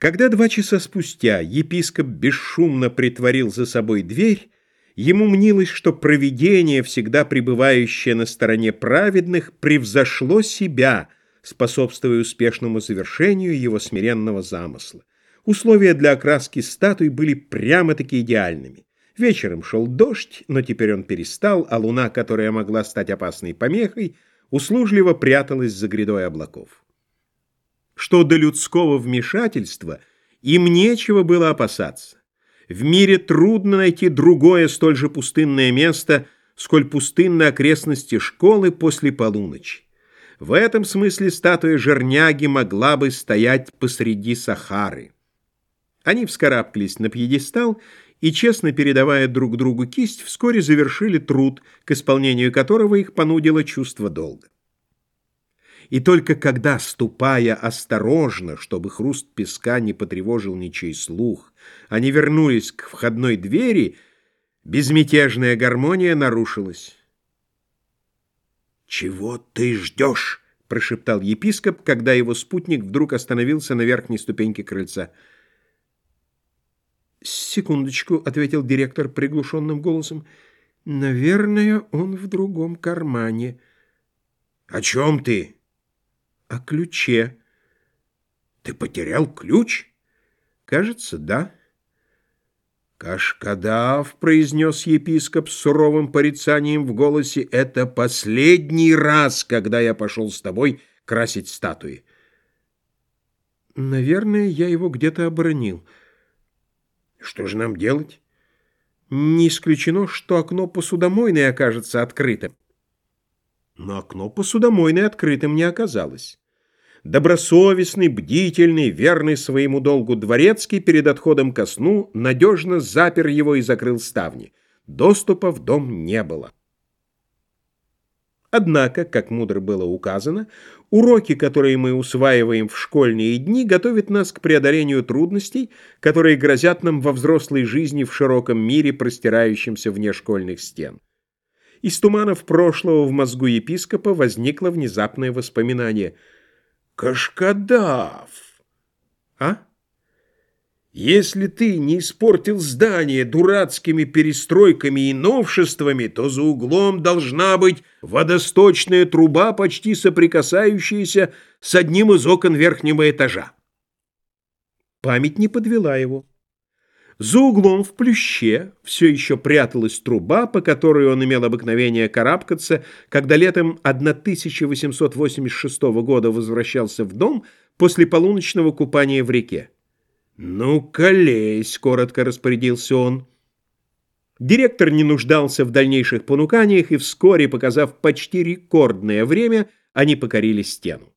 Когда два часа спустя епископ бесшумно притворил за собой дверь, ему мнилось, что провидение, всегда пребывающее на стороне праведных, превзошло себя, способствуя успешному завершению его смиренного замысла. Условия для окраски статуй были прямо-таки идеальными. Вечером шел дождь, но теперь он перестал, а луна, которая могла стать опасной помехой, услужливо пряталась за грядой облаков что до людского вмешательства им нечего было опасаться. В мире трудно найти другое столь же пустынное место, сколь пустынны окрестности школы после полуночи. В этом смысле статуя Жерняги могла бы стоять посреди Сахары. Они вскарабкались на пьедестал и, честно передавая друг другу кисть, вскоре завершили труд, к исполнению которого их понудило чувство долга. И только когда, ступая осторожно, чтобы хруст песка не потревожил ничей слух, они вернулись к входной двери, безмятежная гармония нарушилась. «Чего ты ждешь?» — прошептал епископ, когда его спутник вдруг остановился на верхней ступеньке крыльца. «Секундочку», — ответил директор приглушенным голосом. «Наверное, он в другом кармане». «О чем ты?» О ключе. Ты потерял ключ? Кажется, да. Кашкадав, произнес епископ с суровым порицанием в голосе, это последний раз, когда я пошел с тобой красить статуи. Наверное, я его где-то оборонил. Что же нам делать? Не исключено, что окно посудомойной окажется открытым. Но окно посудомойной открытым не оказалось. Добросовестный, бдительный, верный своему долгу дворецкий перед отходом ко сну надежно запер его и закрыл ставни. Доступа в дом не было. Однако, как мудро было указано, уроки, которые мы усваиваем в школьные дни, готовят нас к преодолению трудностей, которые грозят нам во взрослой жизни в широком мире, простирающемся вне школьных стен. Из туманов прошлого в мозгу епископа возникло внезапное воспоминание. «Кашкадав!» «А?» «Если ты не испортил здание дурацкими перестройками и новшествами, то за углом должна быть водосточная труба, почти соприкасающаяся с одним из окон верхнего этажа». Память не подвела его. За углом в плюще все еще пряталась труба, по которой он имел обыкновение карабкаться, когда летом 1886 года возвращался в дом после полуночного купания в реке. «Ну, колесь!» — коротко распорядился он. Директор не нуждался в дальнейших понуканиях, и вскоре, показав почти рекордное время, они покорили стену.